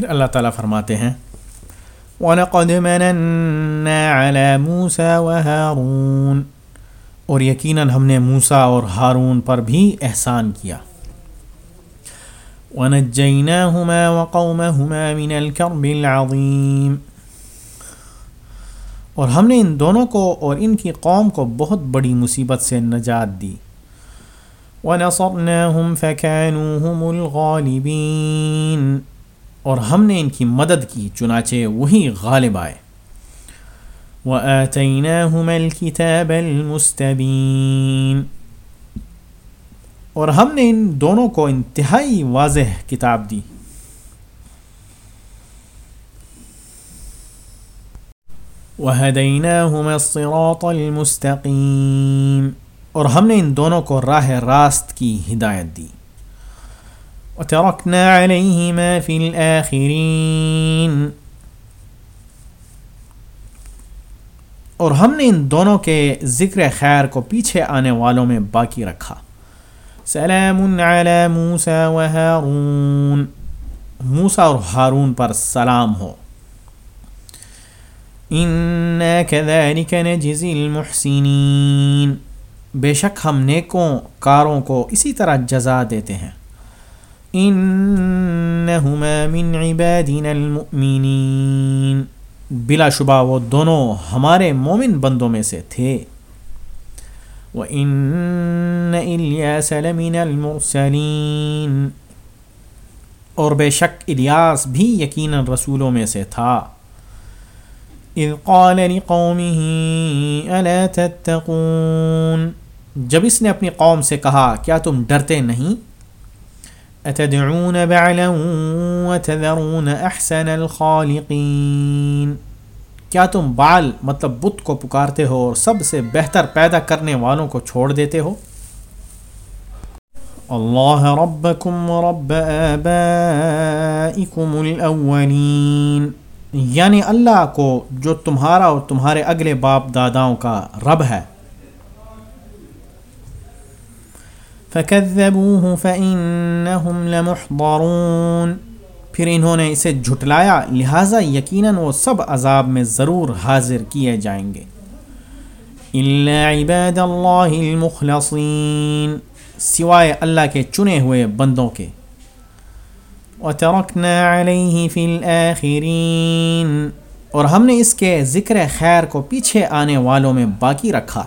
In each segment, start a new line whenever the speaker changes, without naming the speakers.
پھر اللہ تعالیٰ فرماتے ہیں، وَلَقَدْ مَنَنَّا عَلَى مُوسَى وَهَارُونَ۔ اور یقیناً ہم نے موسیٰ اور ہارون پر بھی احسان کیا۔ وَنَجَّيْنَاهُمَا وَقَوْمَهُمَا مِنَ الْكَرْبِ الْعَظِيمِ۔ اور ہم نے ان دونوں کو اور ان کی قوم کو بہت بڑی مصیبت سے نجات دی۔ وَنَصَرْنَاهُمْ فَكَانُوا هُمُ الْغَالِبِينَ۔ اور ہم نے ان کی مدد کی، چنانچہ وہی غالب آئے۔ وَآتَيْنَاهُمَا الْكِتَابَ الْمُسْتَبِينَ۔ اور ہم نے ان دونوں کو انتہائی واضح کتاب دی۔ وَهَدَيْنَاهُمَا الصِّرَاطَ الْمُسْتَقِيمِ۔ اور ہم نے ان دونوں کو راہ راست کی ہدایت دی۔ وَتَرَكْنَا عَلَيْهِمَا فِي الْآخِرِينَ۔ اور ہم نے ان دونوں کے ذکر خیر کو پیچھے آنے والوں میں باقی رکھا۔ سلام علی موسیٰ و ہارون موسیٰ اور ہارون پر سلام ہو۔ انا كذلك نجزی المحسنین بے شک ہم نیکوں کاروں کو اسی طرح جزا دیتے ہیں۔ انہما من عبادنا المؤمنین بلا شبہ وہ دونوں ہمارے مومن بندوں میں سے تھے۔ وَإِنَّ إِلْيَاسَ لَمِنَ الْمُرْسَلِينَ۔ اور بے شک الیاس بھی یقیناً رسولوں میں سے تھا۔ اذ قال لقومه الا تتقون۔ جب اس نے اپنی قوم سے کہا، کیا تم ڈرتے نہیں؟ اتدعون بعلا وتذرون احسن الخالقین کیا تم بال مطلب بت کو پکارتے ہو اور سب سے بہتر پیدا کرنے والوں کو چھوڑ دیتے ہو؟ اللہ ربکم رب آبائکم الاولین یعنی اللہ کو جو تمہارا اور تمہارے اگلے باپ داداؤں کا رب ہے۔ فَكَذَّبُوهُ فَإِنَّهُمْ لَمُحْضَرُونَ۔ پھر انہوں نے اسے جھٹلایا، لہٰذا یقیناً وہ سب عذاب میں ضرور حاضر کیے جائیں گے۔ عباد اللہ المخلصین سوائے اللہ کے چنے ہوئے بندوں کے۔ وَتَرَكْنَا عَلَيْهِ فِي الْآخِرِينَ۔ اور ہم نے اس کے ذکر خیر کو پیچھے آنے والوں میں باقی رکھا۔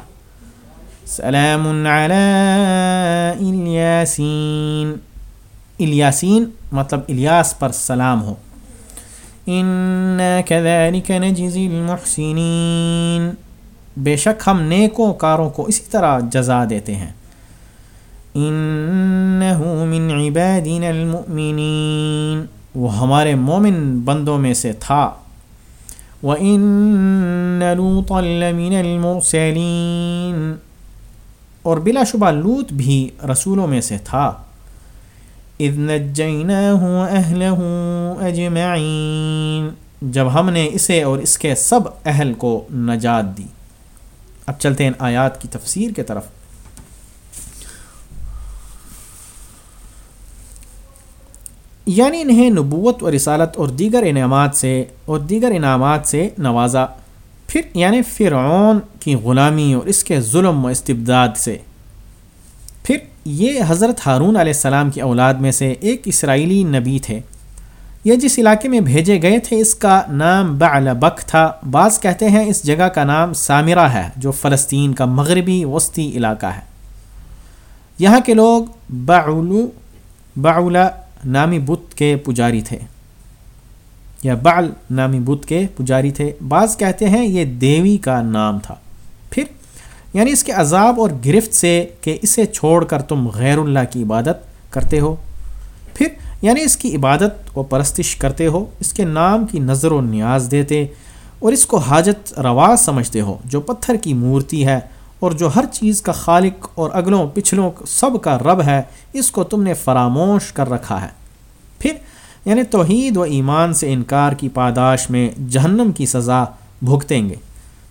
سلام علی الیاسین. الیاسین مطلب الیاس پر سلام ہو. كذلك نجزی المحسنین. بے شک ہم نیکوں کاروں کو اسی طرح جزا دیتے ہیں. من عبادنا المؤمنین. وہ ہمارے مومن بندوں میں سے تھا. وَإِنَّ لُوطًا لَمِنَ الْمُرْسَلِينَ. اور بلا شبہ لوت بھی رسولوں میں سے تھا۔ اذ نجیناہ اہلہ اجمعین جب ہم نے اسے اور اس کے سب اہل کو نجات دی۔ اب چلتے ہیں آیات کی تفسیر کے طرف۔ یعنی انہیں نبوت و رسالت اور دیگر انعامات سے اور دیگر انعامات سے نوازا۔ پھر یعنی فرعون کی غلامی اور اس کے ظلم و استبداد سے۔ پھر یہ حضرت ہارون علیہ السلام کی اولاد میں سے ایک اسرائیلی نبی تھے۔ یہ جس علاقے میں بھیجے گئے تھے، اس کا نام بک تھا۔ بعض کہتے ہیں اس جگہ کا نام سامرہ ہے، جو فلسطین کا مغربی وسطی علاقہ ہے۔ یہاں کے لوگ بعلو بعلا نامی بت کے پجاری تھے۔ یا بعل نامی بت کے پجاری تھے۔ بعض کہتے ہیں یہ دیوی کا نام تھا۔ پھر یعنی اس کے عذاب اور گرفت سے کہ اسے چھوڑ کر تم غیر اللہ کی عبادت کرتے ہو۔ پھر یعنی اس کی عبادت و پرستش کرتے ہو، اس کے نام کی نظر و نیاز دیتے اور اس کو حاجت روا سمجھتے ہو، جو پتھر کی مورتی ہے اور جو ہر چیز کا خالق اور اگلوں پچھلوں سب کا رب ہے، اس کو تم نے فراموش کر رکھا ہے۔ پھر یعنی توحید و ایمان سے انکار کی پاداش میں جہنم کی سزا بھگتیں گے۔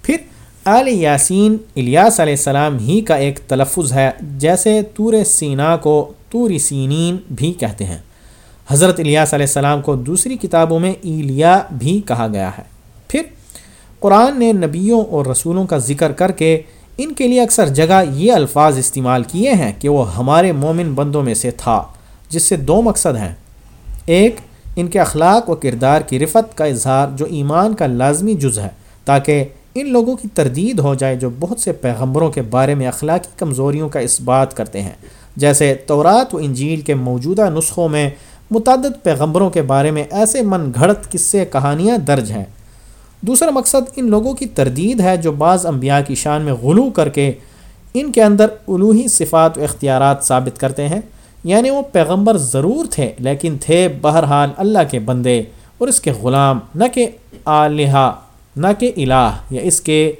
پھر آل یاسین، الیاس علیہ السلام ہی کا ایک تلفظ ہے، جیسے تور سینا کو تور سینین بھی کہتے ہیں۔ حضرت الیاس علیہ السلام کو دوسری کتابوں میں ایلیا بھی کہا گیا ہے۔ پھر قرآن نے نبیوں اور رسولوں کا ذکر کر کے ان کے لیے اکثر جگہ یہ الفاظ استعمال کیے ہیں کہ وہ ہمارے مومن بندوں میں سے تھا، جس سے دو مقصد ہیں۔ ایک، ان کے اخلاق و کردار کی رفت کا اظہار جو ایمان کا لازمی جز ہے، تاکہ ان لوگوں کی تردید ہو جائے جو بہت سے پیغمبروں کے بارے میں اخلاقی کمزوریوں کا اس بات کرتے ہیں۔ جیسے تورات و انجیل کے موجودہ نسخوں میں متعدد پیغمبروں کے بارے میں ایسے من گھڑت قصے کہانیاں درج ہیں۔ دوسرا مقصد، ان لوگوں کی تردید ہے جو بعض انبیاء کی شان میں غلو کر کے ان کے اندر الوحی صفات و اختیارات ثابت کرتے ہیں۔ یعنی وہ پیغمبر ضرور تھے، لیکن تھے بہرحال اللہ کے بندے اور اس کے غلام، نہ کہ آلہ نہ کہ الہ، یا اس کے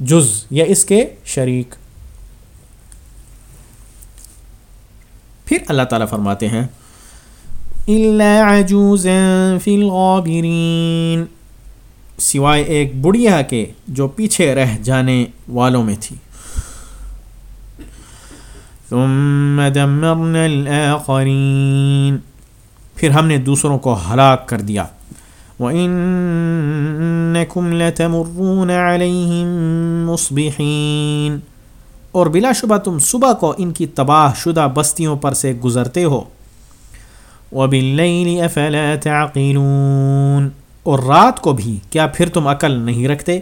جز، یا اس کے شریک۔ پھر اللہ تعالیٰ فرماتے ہیں سوائے ایک بڑھیا کے جو پیچھے رہ جانے والوں میں تھی۔ ثم دمرنا الآخرین۔ پھر ہم نے دوسروں کو ہلاک کر دیا۔ وَإِنَّكُمْ لَتَمُرُّونَ عَلَيْهِمْ مُصْبِحِينَ۔ اور بلا شبہ تم صبح کو ان کی تباہ شدہ بستیوں پر سے گزرتے ہو۔ وَبِاللَّيْلِ أَفَلَا تَعْقِلُونَ۔ اور رات کو بھی کیا پھر تم عقل نہیں رکھتے؟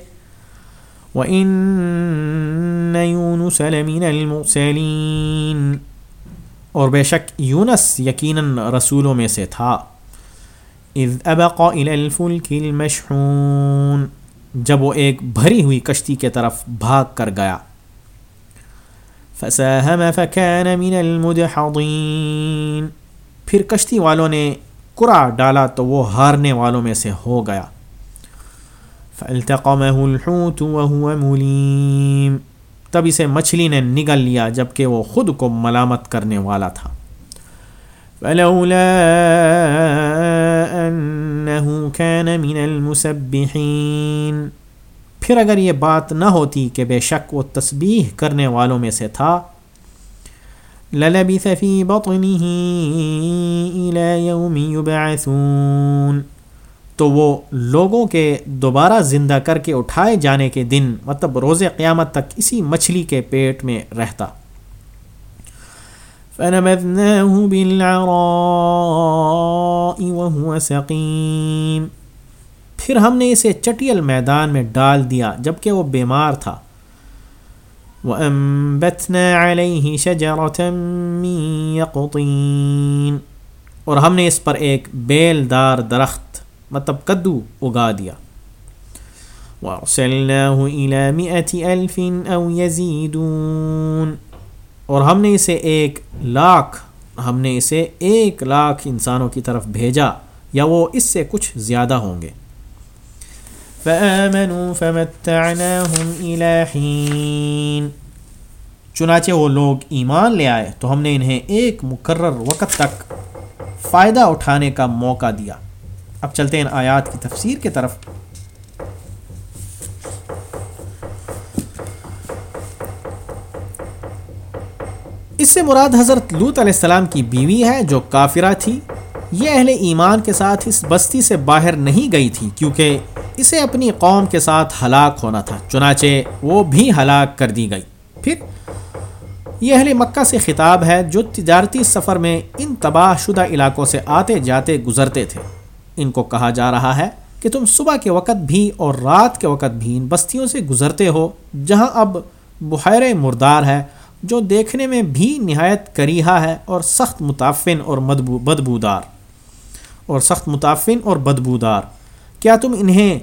وَإِنَّ يُونُسَ لَمِنَ الْمُرْسَلِينَ اور بے شک یونس یقیناً رسولوں میں سے تھا۔ اذ ابق الى الفلك المشحون جب وہ ایک بھری ہوئی کشتی کے طرف بھاگ کر گیا۔ فساهم فكان من المدحضين۔ پھر کشتی والوں نے کرا ڈالا تو وہ ہارنے والوں میں سے ہو گیا۔ فالتقمه الحوت وهو مليم۔ تب اسے مچھلی نے نگل لیا جبکہ وہ خود کو ملامت کرنے والا تھا۔ فلولا انه كان من المسبحين۔ پھر اگر یہ بات نہ ہوتی کہ بے شک وہ تسبیح کرنے والوں میں سے تھا، للبث في بطنه الى يوم يبعثون۔ تو وہ لوگوں کے دوبارہ زندہ کر کے اٹھائے جانے کے دن مطلب روز قیامت تک اسی مچھلی کے پیٹ میں رہتا۔ فنبذناه بالعراء وهو سقيم۔ پھر ہم نے اسے چٹیل میدان میں ڈال دیا جبکہ وہ بیمار تھا۔ وَأَنبَتْنَا عَلَيْهِ شَجَرَةً مِّن يَقْطِينَ۔ اور ہم نے اس پر ایک بیل دار درخت مطلب کدو اگا دیا۔ وَأَرْسَلْنَاهُ إِلَى مِئَةِ أَلْفٍ أَوْ يَزِيدُونَ۔ اور ہم نے اسے ایک لاکھ، ہم نے اسے ایک لاکھ انسانوں کی طرف بھیجا، یا وہ اس سے کچھ زیادہ ہوں گے۔ فَآمَنُوا فَمَتَّعْنَاهُمْ إِلَى حِينَ۔ چنانچہ وہ لوگ ایمان لے آئے، تو ہم نے انہیں ایک مقرر وقت تک فائدہ اٹھانے کا موقع دیا۔ اب چلتے ہیں آیات کی تفسیر کے طرف۔ اس سے مراد حضرت لوت علیہ السلام کی بیوی ہے جو کافرہ تھی۔ یہ اہل ایمان کے ساتھ اس بستی سے باہر نہیں گئی تھی کیونکہ اسے اپنی قوم کے ساتھ ہلاک ہونا تھا، چنانچہ وہ بھی ہلاک کر دی گئی۔ پھر یہ اہل مکہ سے خطاب ہے جو تجارتی سفر میں ان تباہ شدہ علاقوں سے آتے جاتے گزرتے تھے۔ ان کو کہا جا رہا ہے کہ تم صبح کے وقت بھی اور رات کے وقت بھی ان بستیوں سے گزرتے ہو، جہاں اب بحیر مردار ہے، جو دیکھنے میں بھی نہایت کریحا ہے اور سخت متافن اور بدبودار۔ اور سخت متافن اور بدبودار۔ کیا تم انہیں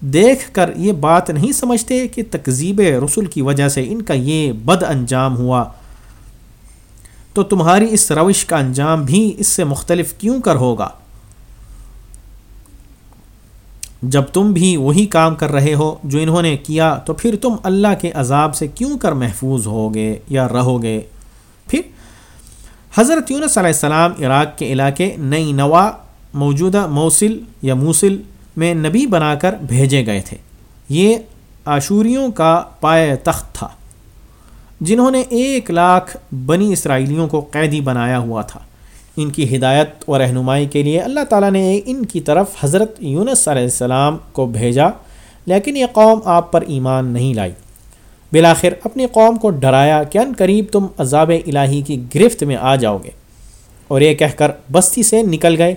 دیکھ کر یہ بات نہیں سمجھتے کہ تکذیب رسول کی وجہ سے ان کا یہ بد انجام ہوا؟ تو تمہاری اس روش کا انجام بھی اس سے مختلف کیوں کر ہوگا؟ جب تم بھی وہی کام کر رہے ہو جو انہوں نے کیا، تو پھر تم اللہ کے عذاب سے کیوں کر محفوظ ہوگے یا رہو گے پھر حضرت یونس علیہ السلام عراق کے علاقے نئی نوا، موجودہ موصل یا موصل میں نبی بنا کر بھیجے گئے تھے۔ یہ آشوریوں کا پائے تخت تھا، جنہوں نے ایک لاکھ بنی اسرائیلیوں کو قیدی بنایا ہوا تھا۔ ان کی ہدایت و رہنمائی کے لیے اللہ تعالیٰ نے ان کی طرف حضرت یونس علیہ السلام کو بھیجا، لیکن یہ قوم آپ پر ایمان نہیں لائی۔ بلاخر اپنی قوم کو ڈرایا کہ ان قریب تم عذاب الہی کی گرفت میں آ جاؤ گے۔ اور یہ کہہ کر بستی سے نکل گئے۔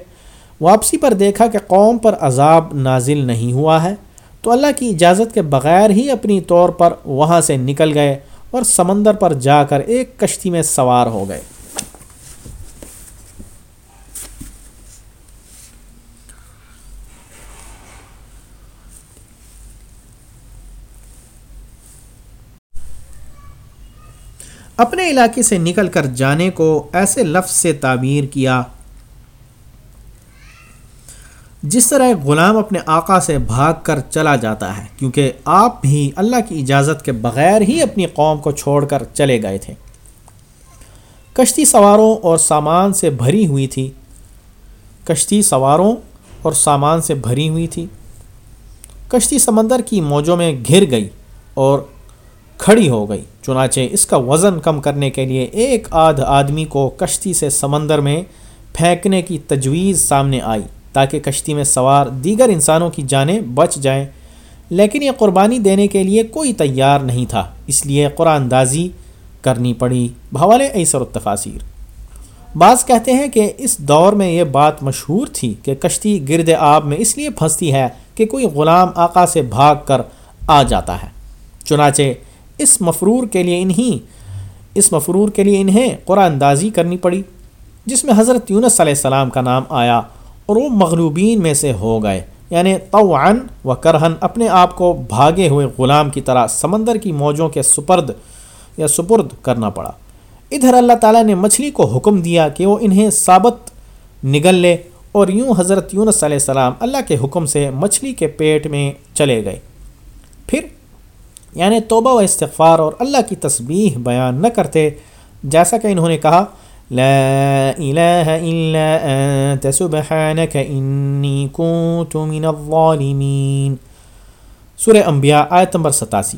واپسی پر دیکھا کہ قوم پر عذاب نازل نہیں ہوا ہے، تو اللہ کی اجازت کے بغیر ہی اپنی طور پر وہاں سے نکل گئے اور سمندر پر جا کر ایک کشتی میں سوار ہو گئے۔ اپنے علاقے سے نکل کر جانے کو ایسے لفظ سے تعبیر کیا جس طرح ایک غلام اپنے آقا سے بھاگ کر چلا جاتا ہے، کیونکہ آپ بھی اللہ کی اجازت کے بغیر ہی اپنی قوم کو چھوڑ کر چلے گئے تھے۔ کشتی سواروں اور سامان سے بھری ہوئی تھی۔ کشتی سواروں اور سامان سے بھری ہوئی تھی۔ کشتی سمندر کی موجوں میں گھر گئی اور کھڑی ہو گئی۔ چنانچہ اس کا وزن کم کرنے کے لیے ایک آدھ آدمی کو کشتی سے سمندر میں پھینکنے کی تجویز سامنے آئی تاکہ کشتی میں سوار دیگر انسانوں کی جانیں بچ جائیں۔ لیکن یہ قربانی دینے کے لیے کوئی تیار نہیں تھا، اس لیے قرآن دازی کرنی پڑی۔ بھوال ایسر التفاصیر بعض کہتے ہیں کہ اس دور میں یہ بات مشہور تھی کہ کشتی گرد آب میں اس لیے پھنستی ہے کہ کوئی غلام آقا سے بھاگ کر آ جاتا ہے۔ چنانچہ اس مفرور کے لیے انہیں اس مفرور کے لیے انہیں قرآن اندازی کرنی پڑی، جس میں حضرت یونس علیہ السلام کا نام آیا اور وہ مغلوبین میں سے ہو گئے یعنی توعن و کرہن اپنے آپ کو بھاگے ہوئے غلام کی طرح سمندر کی موجوں کے سپرد یا سپرد کرنا پڑا۔ ادھر اللہ تعالیٰ نے مچھلی کو حکم دیا کہ وہ انہیں ثابت نگل لے اور یوں حضرت یونس علیہ السلام اللہ کے حکم سے مچھلی کے پیٹ میں چلے گئے۔ پھر یعنی توبہ و استغفار اور اللہ کی تسبیح بیان نہ کرتے، جیسا کہ انہوں نے کہا، لا الہ الا انت، سبحانک انی کنت من الظالمین۔ سورہ انبیاء آیت نمبر ستاسی۔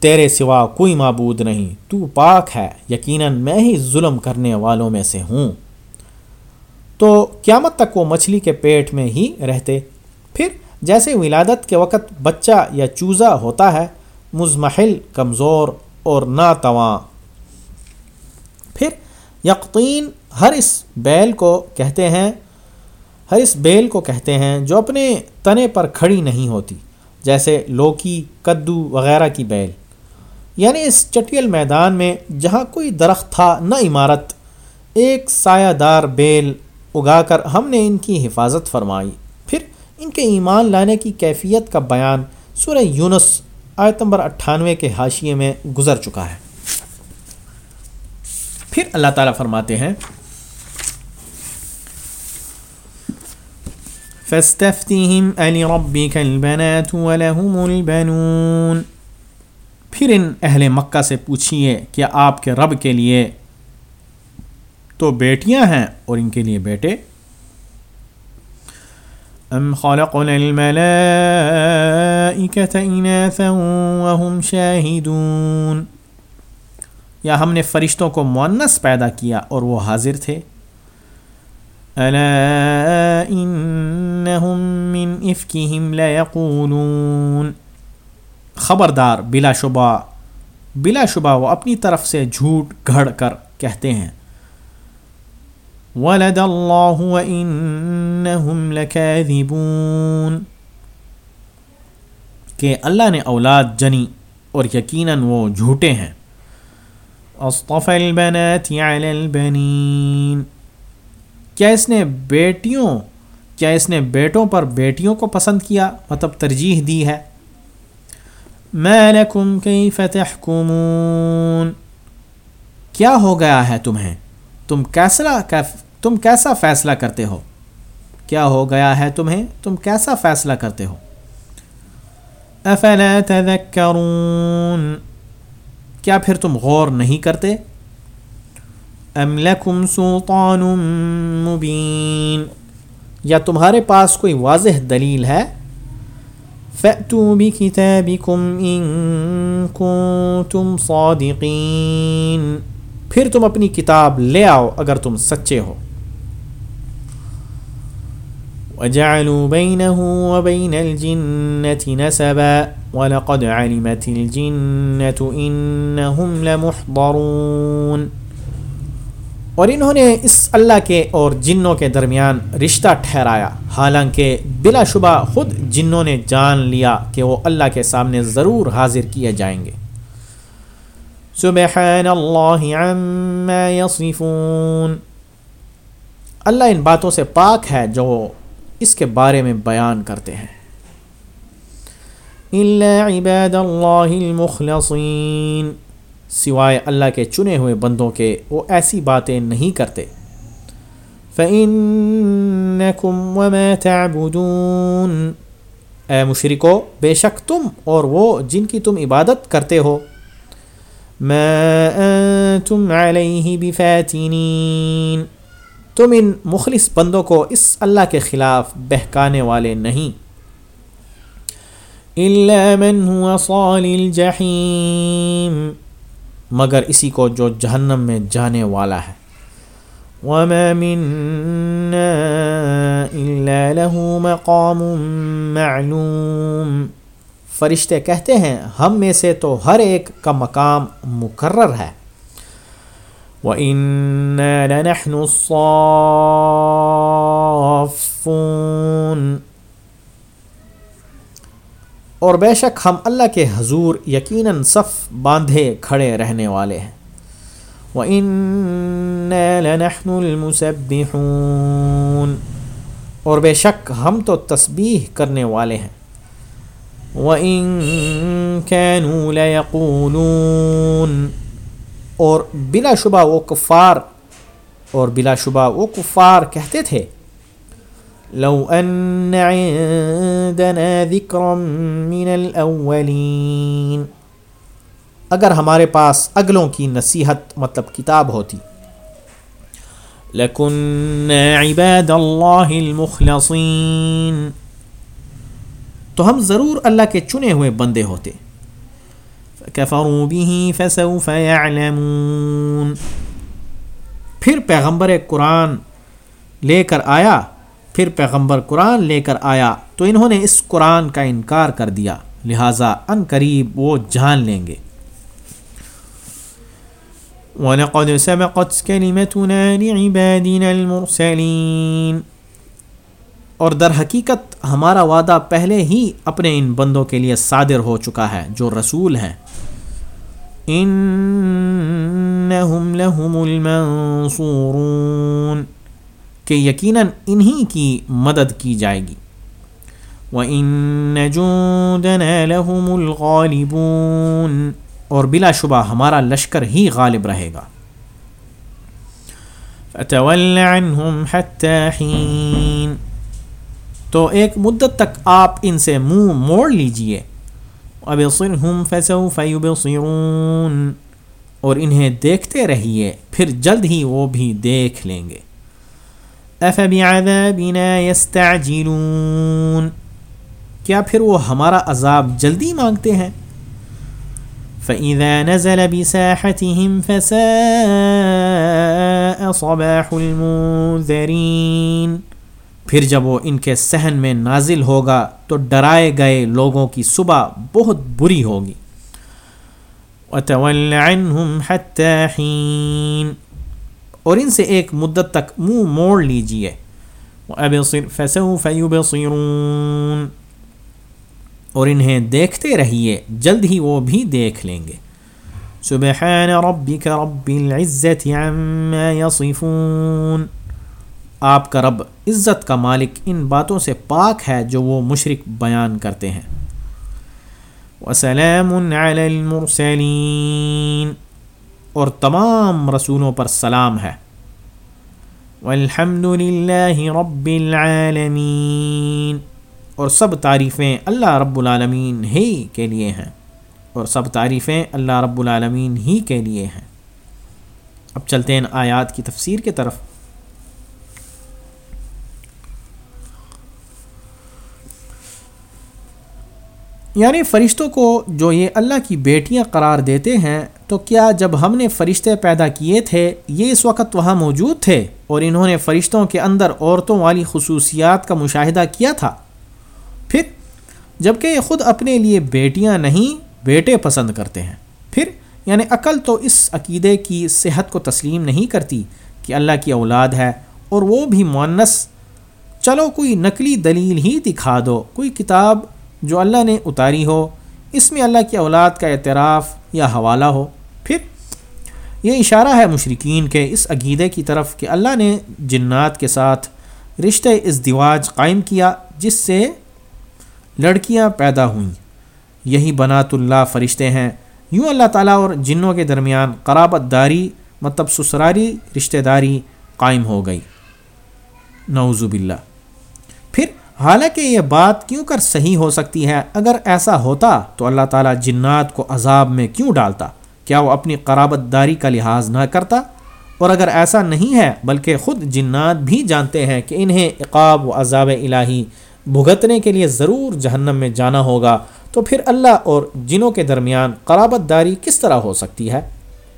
تیرے سوا کوئی معبود نہیں، تو پاک ہے، یقیناً میں ہی ظلم کرنے والوں میں سے ہوں۔ تو قیامت تک وہ مچھلی کے پیٹ میں ہی رہتے۔ پھر جیسے ولادت کے وقت بچہ یا چوزا ہوتا ہے مزمحل، کمزور اور ناتواں۔ پھر یقین ہر اس بیل کو کہتے ہیں، ہر اس بیل کو کہتے ہیں جو اپنے تنے پر کھڑی نہیں ہوتی، جیسے لوکی، کدو وغیرہ کی بیل۔ یعنی اس چٹیل میدان میں جہاں کوئی درخت تھا، نہ عمارت، ایک سایہ دار بیل اگا کر ہم نے ان کی حفاظت فرمائی۔ پھر ان کے ایمان لانے کی کیفیت کا بیان سورہ یونس آیت نمبر اٹھانوے کے حاشیے میں گزر چکا ہے۔ پھر اللہ تعالیٰ فرماتے ہیں پھر ان اہل مکہ سے پوچھئے کہ آپ کے رب کے لیے تو بیٹیاں ہیں اور ان کے لیے بیٹے ام خلقنا الملائكة اناثا وهم شاهدون۔ یا ہم نے فرشتوں کو مونس پیدا کیا اور وہ حاضر تھے۔ الا انہم من افکہم لیقولون خبردار، بلا شبہ بلا شبہ، وہ اپنی طرف سے جھوٹ گھڑ کر کہتے ہیں۔ ولد اللہ وانہم لکاذبون کہ اللہ نے اولاد جنی اور یقیناً وہ جھوٹے ہیں. اصطف البنات علی البنین کیا اس نے بیٹیوں، کیا اس نے بیٹوں پر بیٹیوں کو پسند کیا؟ مطلب ترجیح دی ہے. ما لکم کیف تحکمون کیا ہو گیا ہے تمہیں؟ تم کیسا تم کیسا فیصلہ کرتے ہو؟ کیا ہو گیا ہے تمہیں؟ تم کیسا فیصلہ کرتے ہو؟ افلا تذکرون؟ کیا پھر تم غور نہیں کرتے؟ ام لکم سلطان مبین؟ یا تمہارے پاس کوئی واضح دلیل ہے؟ فَأْتُوا بِكِتَابِكُمْ إِن كُنتُمْ صَادِقِينَ پھر تم اپنی کتاب لے آؤ اگر تم سچے ہو۔ وجعلوا بينه وبين الجنة نسبا ولقد علمت الجنة إنهم لمحضرون۔ اور انہوں نے اس اللہ کے اور جنوں کے درمیان رشتہ ٹھہرایا۔ حالانکہ بلا شبہ خود جنوں نے جان لیا کہ وہ اللہ کے سامنے ضرور حاضر کیے جائیں گے۔ سبحان اللہ عما يصفون اللہ ان باتوں سے پاک ہے جو اس کے بارے میں بیان کرتے ہیں۔ عباد اللہ المخلصین۔ سوائے اللہ کے چنے ہوئے بندوں کے وہ ایسی باتیں نہیں کرتے۔ فَإِنَّكُمْ وَمَا تَعْبُدُونَ۔ اے مشرکو، بے شک تم اور وہ جن کی تم عبادت کرتے ہو انتم علیہ بفاتنین تم ان مخلص بندوں کو اس اللہ کے خلاف بہکانے والے نہیں۔ من هو صال الجحیم مگر اسی کو جو جہنم میں جانے والا ہے۔ وما منا الا له مقام معلوم فرشتے کہتے ہیں، ہم میں سے تو ہر ایک کا مقام مقرر ہے۔ وَإِنَّا لَنَحْنُ الصَّافُونَ۔ اور بے شک ہم اللہ کے حضور یقیناً صف باندھے کھڑے رہنے والے ہیں۔ وَإِنَّا لَنَحْنُ الْمُسَبِّحُونَ۔ اور بے شک ہم تو تسبیح کرنے والے ہیں۔ وَإِن كَانُوا لَيَقُولُونَ اور بلا شبہ وہ کفار، اور بلا شبہ وہ کفار کہتے تھے، لو ان عندنا ذکرا من الاولین اگر ہمارے پاس اگلوں کی نصیحت مطلب کتاب ہوتی۔ لکن عباد اللہ المخلصین تو ہم ضرور اللہ کے چنے ہوئے بندے ہوتے۔ كفروا به فسوف يعلمون۔ پھر پیغمبر قرآن لے کر آیا، پھر پیغمبر قرآن لے کر آیا، تو انہوں نے اس قرآن کا انکار کر دیا۔ لہٰذا ان قریب وہ جان لیں گے۔ وَلَقَدْ سَبَقَتْ كَلِمَتُنَا لِعِبَادِنَا الْمُرْسَلِينَ۔ اور در حقیقت ہمارا وعدہ پہلے ہی اپنے ان بندوں کے لیے صادر ہو چکا ہے جو رسول ہیں۔ انہم لہم المنصورون۔ کہ یقیناً انہی کی مدد کی جائے گی۔ وَإِنَّ جُودَنَا لَهُمُ الْغَالِبُونَ۔ اور بلا شبہ ہمارا لشکر ہی غالب رہے گا۔ فَتَوَلَّ عَنْهُمْ حَتَّى حِينَ۔ تو ایک مدت تک آپ ان سے منہ موڑ لیجیے۔ ابصرهم فسوف يبصرون۔ اور انہیں دیکھتے رہیے، پھر جلد ہی وہ بھی دیکھ لیں گے۔ افبعذابنا يستعجلون۔ کیا پھر وہ ہمارا عذاب جلدی مانگتے ہیں؟ فَإِذَا نَزَلَ بِسَاحَتِهِمْ فَسَاءَ صَبَاحُ الْمُنذَرِينَ۔ پھر جب وہ ان کے سہن میں نازل ہوگا تو ڈرائے گئے لوگوں کی صبح بہت بری ہوگی۔ اور ان سے ایک مدت تک منہ موڑ لیجیے۔ اور انہیں دیکھتے رہیے، جلد ہی وہ بھی دیکھ لیں گے۔ سبحان ربک رب العزت عما يصفون۔ آپ کا رب عزت کا مالک ان باتوں سے پاک ہے جو وہ مشرق بیان کرتے ہیں۔ وسلام علی المرسلین۔ اور تمام رسولوں پر سلام ہے۔ والحمد للہ رب العالمین۔ اور سب تعریفیں اللہ رب العالمین ہی کے لیے ہیں۔ اور سب تعریفیں اللہ رب العالمین ہی کے لیے ہیں۔ اب چلتے ہیں آیات کی تفسیر کی طرف۔ یعنی فرشتوں کو جو یہ اللہ کی بیٹیاں قرار دیتے ہیں، تو کیا جب ہم نے فرشتے پیدا کیے تھے، یہ اس وقت وہاں موجود تھے اور انہوں نے فرشتوں کے اندر عورتوں والی خصوصیات کا مشاہدہ کیا تھا؟ پھر جبکہ یہ خود اپنے لیے بیٹیاں نہیں، بیٹے پسند کرتے ہیں۔ پھر یعنی عقل تو اس عقیدے کی صحت کو تسلیم نہیں کرتی کہ اللہ کی اولاد ہے اور وہ بھی معنس چلو کوئی نقلی دلیل ہی دکھا دو، کوئی کتاب جو اللہ نے اتاری ہو، اس میں اللہ کی اولاد کا اعتراف یا حوالہ ہو۔ پھر یہ اشارہ ہے مشرقین کے اس عقیدے کی طرف کہ اللہ نے جنات کے ساتھ رشتہ ازدواج قائم کیا جس سے لڑکیاں پیدا ہوئیں۔ یہی بنات اللہ فرشتے ہیں۔ یوں اللہ تعالیٰ اور جنوں کے درمیان قرابت داری مطلب سسراری رشتہ داری قائم ہو گئی۔ نعوذ باللہ۔ حالانکہ یہ بات کیوں کر صحیح ہو سکتی ہے؟ اگر ایسا ہوتا تو اللہ تعالیٰ جنات کو عذاب میں کیوں ڈالتا؟ کیا وہ اپنی قرابت داری کا لحاظ نہ کرتا؟ اور اگر ایسا نہیں ہے، بلکہ خود جنات بھی جانتے ہیں کہ انہیں عقاب و عذاب الہی بھگتنے کے لیے ضرور جہنم میں جانا ہوگا، تو پھر اللہ اور جنوں کے درمیان قرابت داری کس طرح ہو سکتی ہے؟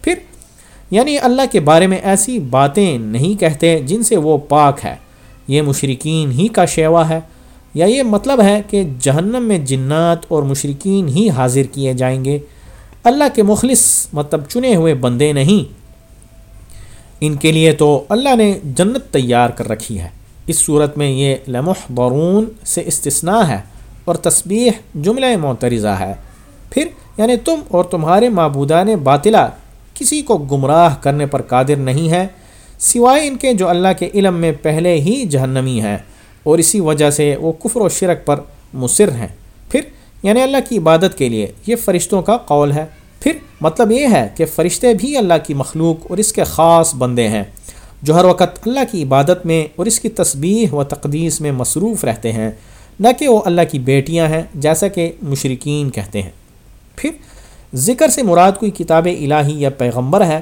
پھر یعنی اللہ کے بارے میں ایسی باتیں نہیں کہتے جن سے وہ پاک ہے۔ یہ مشرقین ہی کا شیوا ہے۔ یا یہ مطلب ہے کہ جہنم میں جنات اور مشرقین ہی حاضر کیے جائیں گے۔ اللہ کے مخلص مطلب چنے ہوئے بندے نہیں۔ ان کے لیے تو اللہ نے جنت تیار کر رکھی ہے۔ اس صورت میں یہ لمح بارون سے استثناء ہے اور تسبیح جملہ معترضہ ہے۔ پھر یعنی تم اور تمہارے معبودان باطلا کسی کو گمراہ کرنے پر قادر نہیں ہے، سوائے ان کے جو اللہ کے علم میں پہلے ہی جہنمی ہیں۔ اور اسی وجہ سے وہ کفر و شرک پر مصر ہیں۔ پھر یعنی اللہ کی عبادت کے لیے یہ فرشتوں کا قول ہے۔ پھر مطلب یہ ہے کہ فرشتے بھی اللہ کی مخلوق اور اس کے خاص بندے ہیں۔ جو ہر وقت اللہ کی عبادت میں اور اس کی تسبیح و تقدیس میں مصروف رہتے ہیں، نہ کہ وہ اللہ کی بیٹیاں ہیں، جیسا کہ مشرقین کہتے ہیں۔ پھر ذکر سے مراد کوئی کتاب الہی یا پیغمبر ہے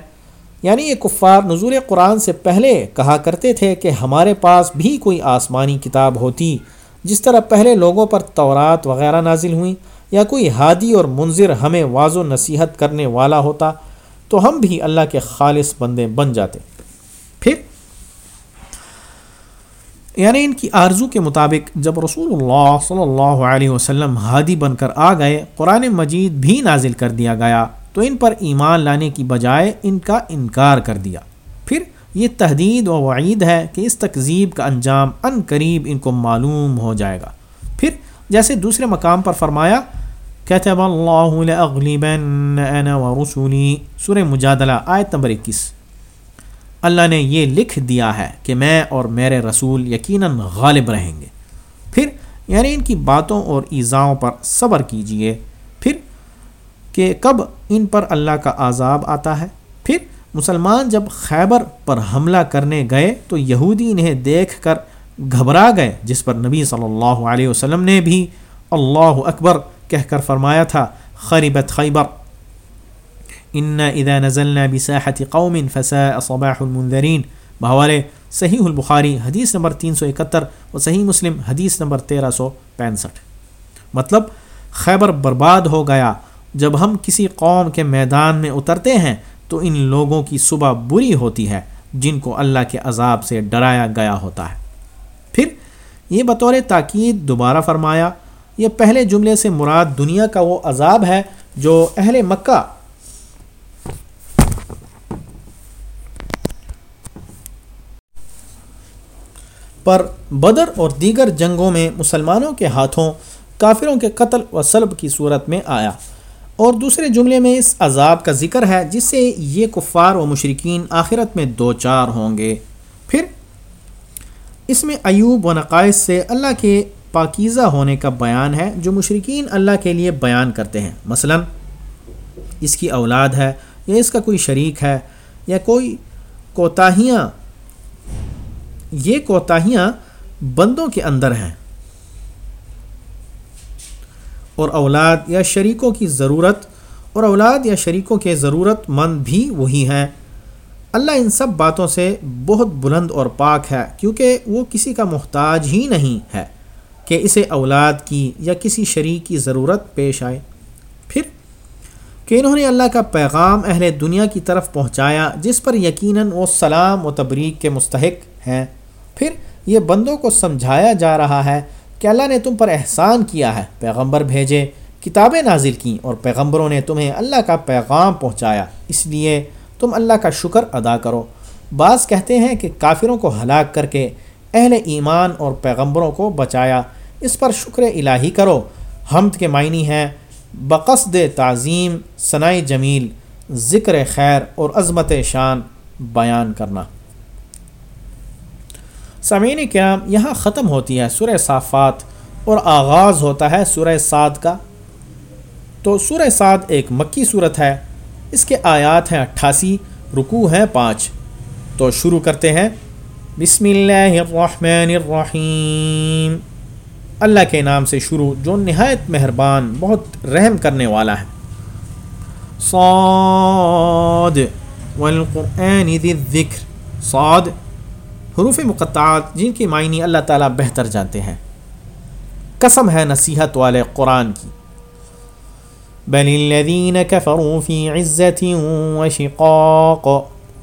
یعنی یہ کفار نظور قرآن سے پہلے کہا کرتے تھے کہ ہمارے پاس بھی کوئی آسمانی کتاب ہوتی، جس طرح پہلے لوگوں پر تورات وغیرہ نازل ہوئیں یا کوئی ہادی اور منظر ہمیں واض و نصیحت کرنے والا ہوتا، تو ہم بھی اللہ کے خالص بندے بن جاتے۔ پھر یعنی ان کی آرزو کے مطابق جب رسول اللہ صلی اللہ علیہ وسلم ہادی بن کر آ گئے، قرآن مجید بھی نازل کر دیا گیا۔ تو ان پر ایمان لانے کی بجائے ان کا انکار کر دیا۔ پھر یہ تحدید و وعید ہے کہ اس تقزیب کا انجام ان قریب ان کو معلوم ہو جائے گا۔ پھر جیسے دوسرے مقام پر فرمایا کہتے سورہ مجادلہ آیت نمبر اکیس۔ اللہ نے یہ لکھ دیا ہے کہ میں اور میرے رسول یقیناً غالب رہیں گے۔ پھر یعنی ان کی باتوں اور ایزاؤں پر صبر کیجیے۔ پھر کہ کب ان پر اللہ کا عذاب آتا ہے۔ پھر مسلمان جب خیبر پر حملہ کرنے گئے تو یہودی انہیں دیکھ کر گھبرا گئے، جس پر نبی صلی اللہ علیہ وسلم نے بھی اللہ اکبر کہہ کر فرمایا تھا خریبت خیبر۔ ان اذا نزلنا بساحت قوم فساء صباح المنذرین۔ بحوالے صحیح البخاری حدیث نمبر تین سو اکہتر و صحیح مسلم حدیث نمبر تیرہ سو پینسٹھ۔ مطلب خیبر برباد ہو گیا جب ہم کسی قوم کے میدان میں اترتے ہیں تو ان لوگوں کی صبح بری ہوتی ہے، جن کو اللہ کے عذاب سے ڈرایا گیا ہوتا ہے۔ پھر یہ بطور تاکید دوبارہ فرمایا، یہ پہلے جملے سے مراد دنیا کا وہ عذاب ہے جو اہل مکہ پر بدر اور دیگر جنگوں میں مسلمانوں کے ہاتھوں، کافروں کے قتل و سلب کی صورت میں آیا۔ اور دوسرے جملے میں اس عذاب کا ذکر ہے جس سے یہ کفار و مشرقین آخرت میں دو چار ہوں گے۔ پھر اس میں ایوب و نقائص سے اللہ کے پاکیزہ ہونے کا بیان ہے جو مشرقین اللہ کے لیے بیان کرتے ہیں۔ مثلا اس کی اولاد ہے یا اس کا کوئی شریک ہے یا کوئی کوتاہیاں، یہ کوتاہیاں بندوں کے اندر ہیں۔ اور اولاد یا شریکوں کی ضرورت اور اولاد یا شریکوں کے ضرورت مند بھی وہی ہیں۔ اللہ ان سب باتوں سے بہت بلند اور پاک ہے کیونکہ وہ کسی کا محتاج ہی نہیں ہے کہ اسے اولاد کی یا کسی شریک کی ضرورت پیش آئے۔ پھر کہ انہوں نے اللہ کا پیغام اہل دنیا کی طرف پہنچایا جس پر یقیناً وہ سلام و تبریک کے مستحق ہیں۔ پھر یہ بندوں کو سمجھایا جا رہا ہے کہ اللہ نے تم پر احسان کیا ہے، پیغمبر بھیجے، کتابیں نازل کیں اور پیغمبروں نے تمہیں اللہ کا پیغام پہنچایا۔ اس لیے تم اللہ کا شکر ادا کرو۔ بعض کہتے ہیں کہ کافروں کو ہلاک کر کے اہل ایمان اور پیغمبروں کو بچایا۔ اس پر شکر الہی کرو۔ حمد کے معنی ہیں بقصد تعظیم ثناء جمیل، ذکر خیر اور عظمت شان بیان کرنا۔ سمعین کرام، یہاں ختم ہوتی ہے سورہ صافات اور آغاز ہوتا ہے سورہ سعد کا۔ تو سورہ سعد ایک مکی صورت ہے، اس کے آیات ہیں اٹھاسی، رکوع ہیں پانچ۔ تو شروع کرتے ہیں۔ بسم اللہ الرحمن الرحیم۔ اللہ کے نام سے شروع، جو نہایت مہربان، بہت رحم کرنے والا ہے۔ صاد والقرآن ذی الذکر۔ صاد حروف مقطعات جن کی معنی اللہ تعالیٰ بہتر جانتے ہیں۔ قسم ہے نصیحت والے قرآن کی۔ بل الذین کفروا فی عزت و شقاق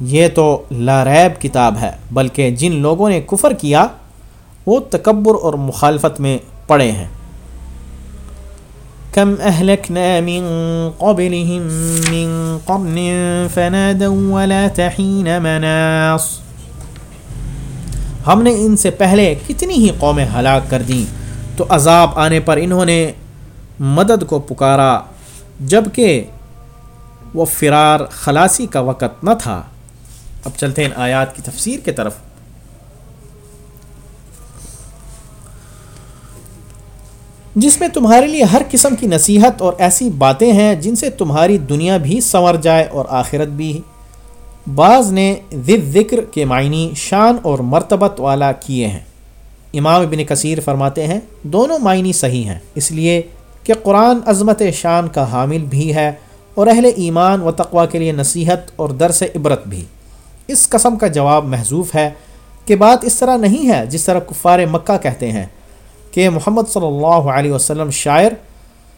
یہ تو لاریب کتاب ہے، بلکہ جن لوگوں نے کفر کیا، وہ تکبر اور مخالفت میں پڑے ہیں۔ کم اہلکنا من قبلهم من قرن فنادوا ولا تحین مناص۔ ہم نے ان سے پہلے کتنی ہی قومیں ہلاک کر دیں تو عذاب آنے پر انہوں نے مدد کو پکارا جبکہ وہ فرار خلاصی کا وقت نہ تھا۔ اب چلتے ہیں آیات کی تفسیر کے طرف۔ جس میں تمہارے لیے ہر قسم کی نصیحت اور ایسی باتیں ہیں جن سے تمہاری دنیا بھی سنور جائے اور آخرت بھی۔ بعض نے ذد ذکر کے معنی شان اور مرتبت والا کیے ہیں۔ امام ابن کثیر فرماتے ہیں، دونوں معنی صحیح ہیں، اس لیے کہ قرآن عظمت شان کا حامل بھی ہے اور اہل ایمان و تقوا کے لیے نصیحت اور درس عبرت بھی۔ اس قسم کا جواب محضوف ہے کہ بات اس طرح نہیں ہے جس طرح کفار مکہ کہتے ہیں کہ محمد صلی اللہ علیہ وسلم شاعر،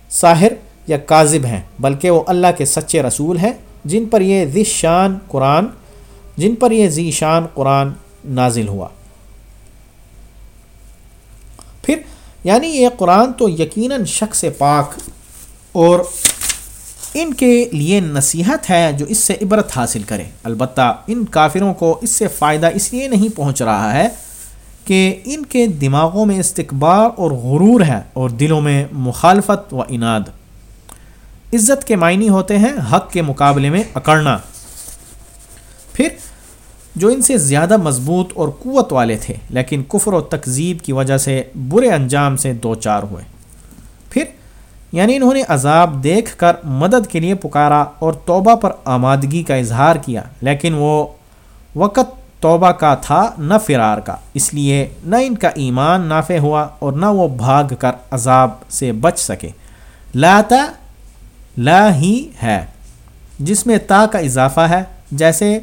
ساحر یا کاذب ہیں، بلکہ وہ اللہ کے سچے رسول ہیں۔ جن پر یہ ذی شان قرآن، جن پر یہ ذی شان قرآن نازل ہوا۔ پھر یعنی یہ قرآن تو یقیناً شخص پاک اور ان کے لیے نصیحت ہے جو اس سے عبرت حاصل کرے۔ البتہ ان کافروں کو اس سے فائدہ اس لیے نہیں پہنچ رہا ہے کہ ان کے دماغوں میں استقبال اور غرور ہے اور دلوں میں مخالفت و اناد۔ عزت کے معنی ہوتے ہیں حق کے مقابلے میں اکڑنا۔ پھر جو ان سے زیادہ مضبوط اور قوت والے تھے، لیکن کفر و تکذیب کی وجہ سے برے انجام سے دو چار ہوئے۔ پھر یعنی انہوں نے عذاب دیکھ کر مدد کے لیے پکارا اور توبہ پر آمادگی کا اظہار کیا، لیکن وہ وقت توبہ کا تھا، نہ فرار کا۔ اس لیے نہ ان کا ایمان نافع ہوا اور نہ وہ بھاگ کر عذاب سے بچ سکے۔ لاتا لا ہی ہے، جس میں تا کا اضافہ ہے، جیسے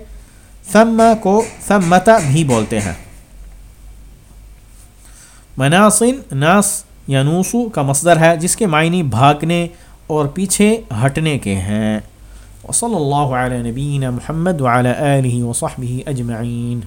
ثم کو ثمتا بھی بولتے ہیں۔ مناسن ناس یا نوسو کا مصدر ہے، جس کے معنی بھاگنے اور پیچھے ہٹنے کے ہیں۔ وصلی اللہ علیہ نبین محمد وعلی آلہ وصحبہ اجمعین۔